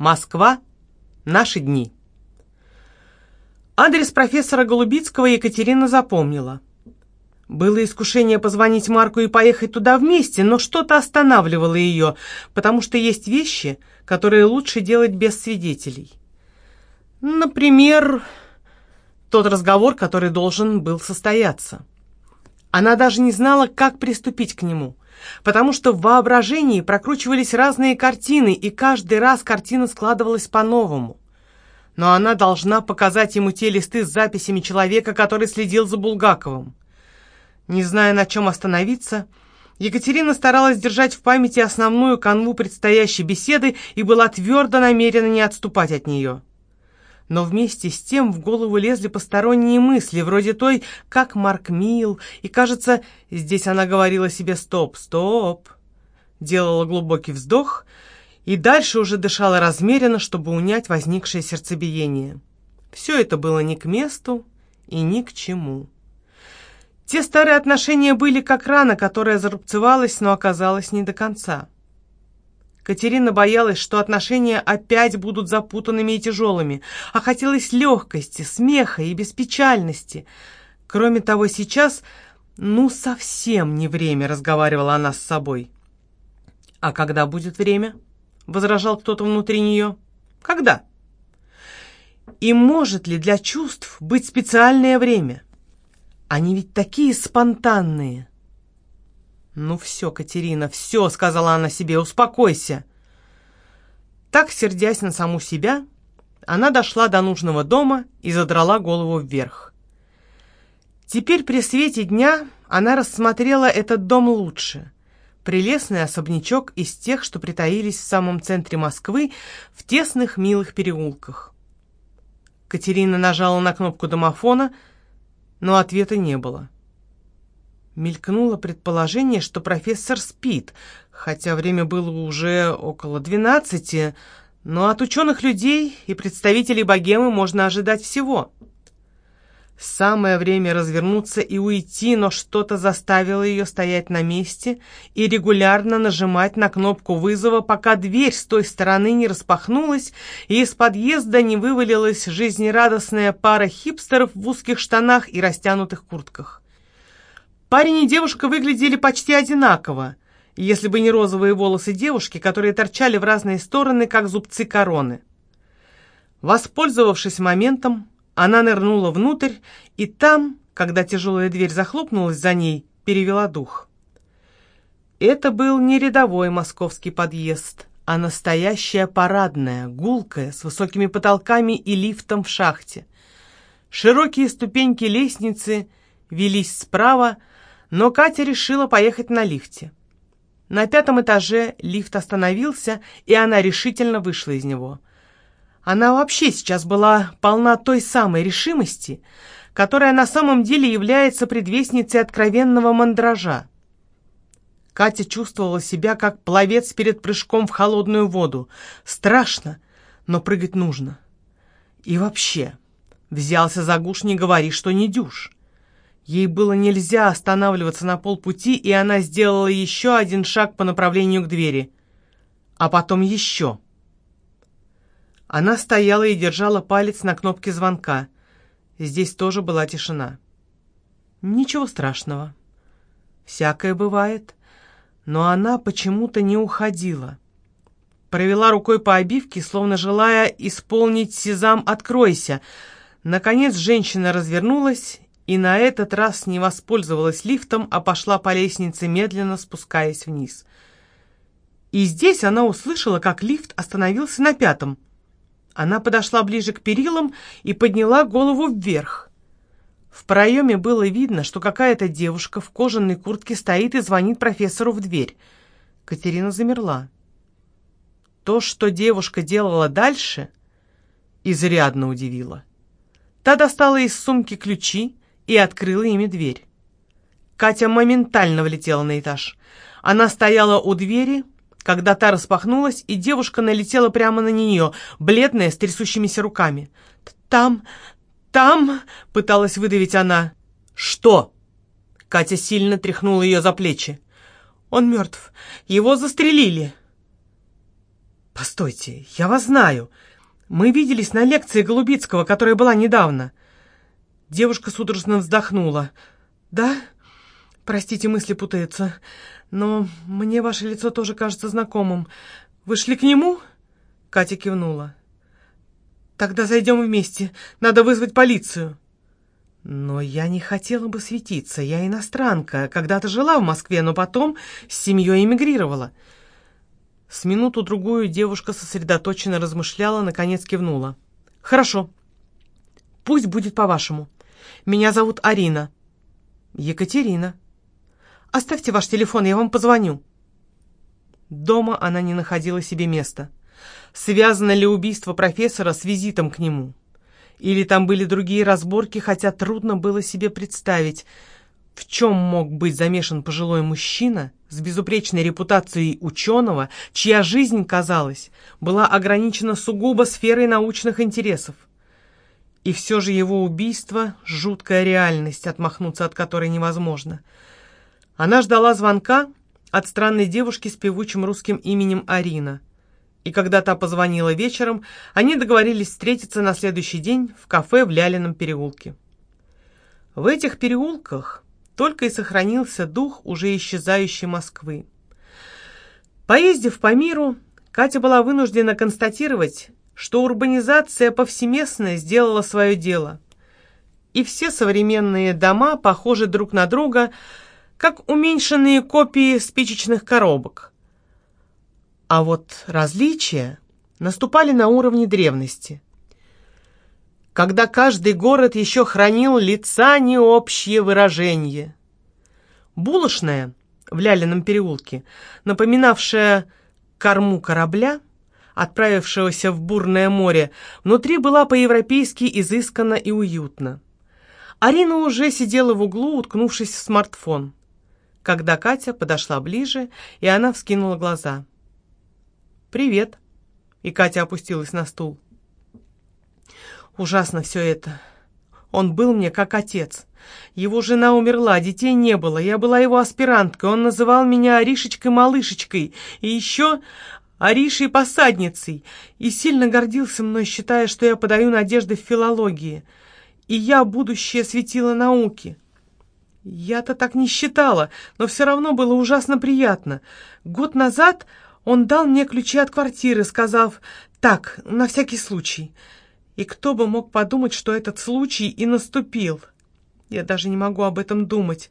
Москва. Наши дни. Адрес профессора Голубицкого Екатерина запомнила. Было искушение позвонить Марку и поехать туда вместе, но что-то останавливало ее, потому что есть вещи, которые лучше делать без свидетелей. Например, тот разговор, который должен был состояться. Она даже не знала, как приступить к нему, потому что в воображении прокручивались разные картины, и каждый раз картина складывалась по-новому. Но она должна показать ему те листы с записями человека, который следил за Булгаковым. Не зная, на чем остановиться, Екатерина старалась держать в памяти основную канву предстоящей беседы и была твердо намерена не отступать от нее но вместе с тем в голову лезли посторонние мысли, вроде той, как Марк мил, и, кажется, здесь она говорила себе «стоп, стоп», делала глубокий вздох и дальше уже дышала размеренно, чтобы унять возникшее сердцебиение. Все это было ни к месту и ни к чему. Те старые отношения были как рана, которая зарубцевалась, но оказалась не до конца. Катерина боялась, что отношения опять будут запутанными и тяжелыми, а хотелось легкости, смеха и беспечальности. Кроме того, сейчас, ну, совсем не время, разговаривала она с собой. «А когда будет время?» — возражал кто-то внутри нее. «Когда?» «И может ли для чувств быть специальное время? Они ведь такие спонтанные!» «Ну все, Катерина, все», — сказала она себе, — «успокойся». Так, сердясь на саму себя, она дошла до нужного дома и задрала голову вверх. Теперь при свете дня она рассмотрела этот дом лучше. Прелестный особнячок из тех, что притаились в самом центре Москвы, в тесных милых переулках. Катерина нажала на кнопку домофона, но ответа не было. Мелькнуло предположение, что профессор спит, хотя время было уже около двенадцати, но от ученых людей и представителей богемы можно ожидать всего. Самое время развернуться и уйти, но что-то заставило ее стоять на месте и регулярно нажимать на кнопку вызова, пока дверь с той стороны не распахнулась и из подъезда не вывалилась жизнерадостная пара хипстеров в узких штанах и растянутых куртках. Парень и девушка выглядели почти одинаково, если бы не розовые волосы девушки, которые торчали в разные стороны, как зубцы короны. Воспользовавшись моментом, она нырнула внутрь, и там, когда тяжелая дверь захлопнулась за ней, перевела дух. Это был не рядовой московский подъезд, а настоящая парадная, гулкая, с высокими потолками и лифтом в шахте. Широкие ступеньки лестницы велись справа, но Катя решила поехать на лифте. На пятом этаже лифт остановился, и она решительно вышла из него. Она вообще сейчас была полна той самой решимости, которая на самом деле является предвестницей откровенного мандража. Катя чувствовала себя как пловец перед прыжком в холодную воду. Страшно, но прыгать нужно. И вообще, взялся за гуш, не говори, что не дюшь. Ей было нельзя останавливаться на полпути, и она сделала еще один шаг по направлению к двери. А потом еще. Она стояла и держала палец на кнопке звонка. Здесь тоже была тишина. Ничего страшного. Всякое бывает. Но она почему-то не уходила. Провела рукой по обивке, словно желая исполнить «Сезам, откройся!». Наконец женщина развернулась и на этот раз не воспользовалась лифтом, а пошла по лестнице, медленно спускаясь вниз. И здесь она услышала, как лифт остановился на пятом. Она подошла ближе к перилам и подняла голову вверх. В проеме было видно, что какая-то девушка в кожаной куртке стоит и звонит профессору в дверь. Катерина замерла. То, что девушка делала дальше, изрядно удивило. Та достала из сумки ключи, и открыла ими дверь. Катя моментально влетела на этаж. Она стояла у двери, когда та распахнулась, и девушка налетела прямо на нее, бледная, с трясущимися руками. «Там, там!» — пыталась выдавить она. «Что?» — Катя сильно тряхнула ее за плечи. «Он мертв. Его застрелили». «Постойте, я вас знаю. Мы виделись на лекции Голубицкого, которая была недавно». Девушка судорожно вздохнула. «Да? Простите, мысли путаются. Но мне ваше лицо тоже кажется знакомым. Вы шли к нему?» Катя кивнула. «Тогда зайдем вместе. Надо вызвать полицию». «Но я не хотела бы светиться. Я иностранка. Когда-то жила в Москве, но потом с семьей эмигрировала». С минуту-другую девушка сосредоточенно размышляла, наконец кивнула. «Хорошо. Пусть будет по-вашему. Меня зовут Арина». «Екатерина». «Оставьте ваш телефон, я вам позвоню». Дома она не находила себе места. Связано ли убийство профессора с визитом к нему? Или там были другие разборки, хотя трудно было себе представить, в чем мог быть замешан пожилой мужчина с безупречной репутацией ученого, чья жизнь, казалось, была ограничена сугубо сферой научных интересов. И все же его убийство — жуткая реальность, отмахнуться от которой невозможно. Она ждала звонка от странной девушки с певучим русским именем Арина. И когда та позвонила вечером, они договорились встретиться на следующий день в кафе в Лялином переулке. В этих переулках только и сохранился дух уже исчезающей Москвы. Поездив по миру, Катя была вынуждена констатировать, что урбанизация повсеместная сделала свое дело. И все современные дома похожи друг на друга, как уменьшенные копии спичечных коробок. А вот различия наступали на уровне древности – когда каждый город еще хранил лица необщие выражения. Булочная в Лялином переулке, напоминавшая корму корабля, отправившегося в бурное море, внутри была по-европейски изысканно и уютно. Арина уже сидела в углу, уткнувшись в смартфон. Когда Катя подошла ближе, и она вскинула глаза. «Привет!» И Катя опустилась на стул. Ужасно все это. Он был мне как отец. Его жена умерла, детей не было. Я была его аспиранткой. Он называл меня Аришечкой-малышечкой. И еще Аришей-посадницей. И сильно гордился мной, считая, что я подаю надежды в филологии. И я будущее светила науки. Я-то так не считала, но все равно было ужасно приятно. Год назад он дал мне ключи от квартиры, сказав «Так, на всякий случай». И кто бы мог подумать, что этот случай и наступил? Я даже не могу об этом думать.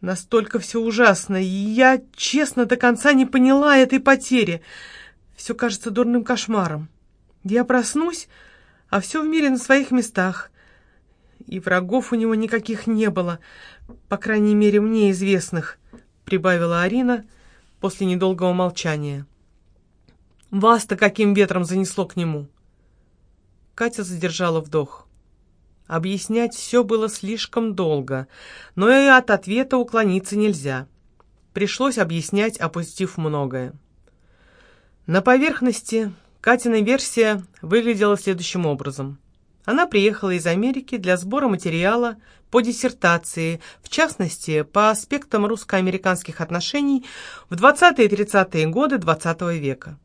Настолько все ужасно, и я, честно, до конца не поняла этой потери. Все кажется дурным кошмаром. Я проснусь, а все в мире на своих местах. И врагов у него никаких не было, по крайней мере, мне известных, прибавила Арина после недолгого молчания. Вас-то каким ветром занесло к нему? Катя задержала вдох. Объяснять все было слишком долго, но и от ответа уклониться нельзя. Пришлось объяснять, опустив многое. На поверхности Катина версия выглядела следующим образом. Она приехала из Америки для сбора материала по диссертации, в частности, по аспектам русско-американских отношений в 20-е и 30-е годы XX -го века.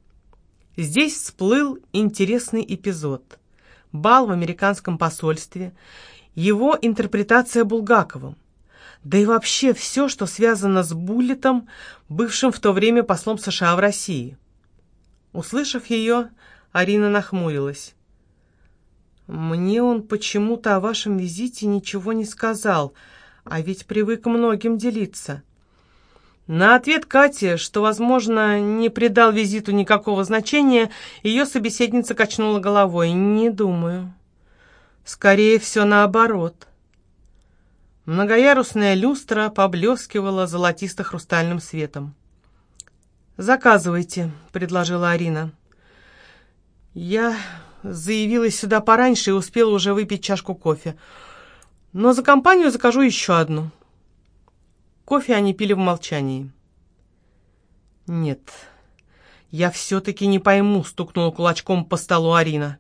Здесь всплыл интересный эпизод – бал в американском посольстве, его интерпретация Булгаковым, да и вообще все, что связано с Буллетом, бывшим в то время послом США в России. Услышав ее, Арина нахмурилась. «Мне он почему-то о вашем визите ничего не сказал, а ведь привык многим делиться». На ответ Кати, что, возможно, не придал визиту никакого значения, ее собеседница качнула головой. «Не думаю. Скорее все наоборот». Многоярусная люстра поблескивала золотисто-хрустальным светом. «Заказывайте», — предложила Арина. «Я заявилась сюда пораньше и успела уже выпить чашку кофе. Но за компанию закажу еще одну». Кофе они пили в молчании. «Нет, я все-таки не пойму», — стукнула кулачком по столу Арина.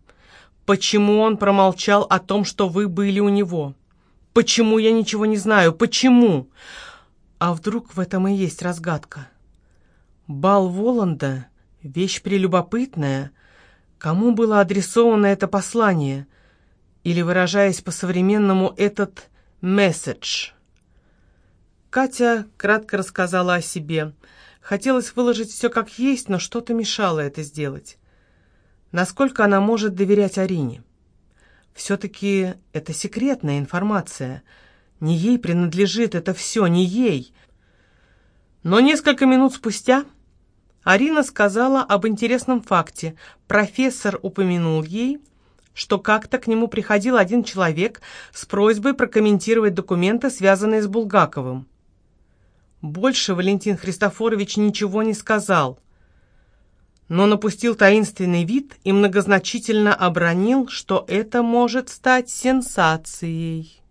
«Почему он промолчал о том, что вы были у него? Почему я ничего не знаю? Почему?» А вдруг в этом и есть разгадка? Бал Воланда Вещь прелюбопытная. Кому было адресовано это послание? Или, выражаясь по-современному, этот месседж? Катя кратко рассказала о себе. Хотелось выложить все как есть, но что-то мешало это сделать. Насколько она может доверять Арине? Все-таки это секретная информация. Не ей принадлежит это все, не ей. Но несколько минут спустя Арина сказала об интересном факте. Профессор упомянул ей, что как-то к нему приходил один человек с просьбой прокомментировать документы, связанные с Булгаковым. Больше Валентин Христофорович ничего не сказал, но напустил таинственный вид и многозначительно обронил, что это может стать сенсацией.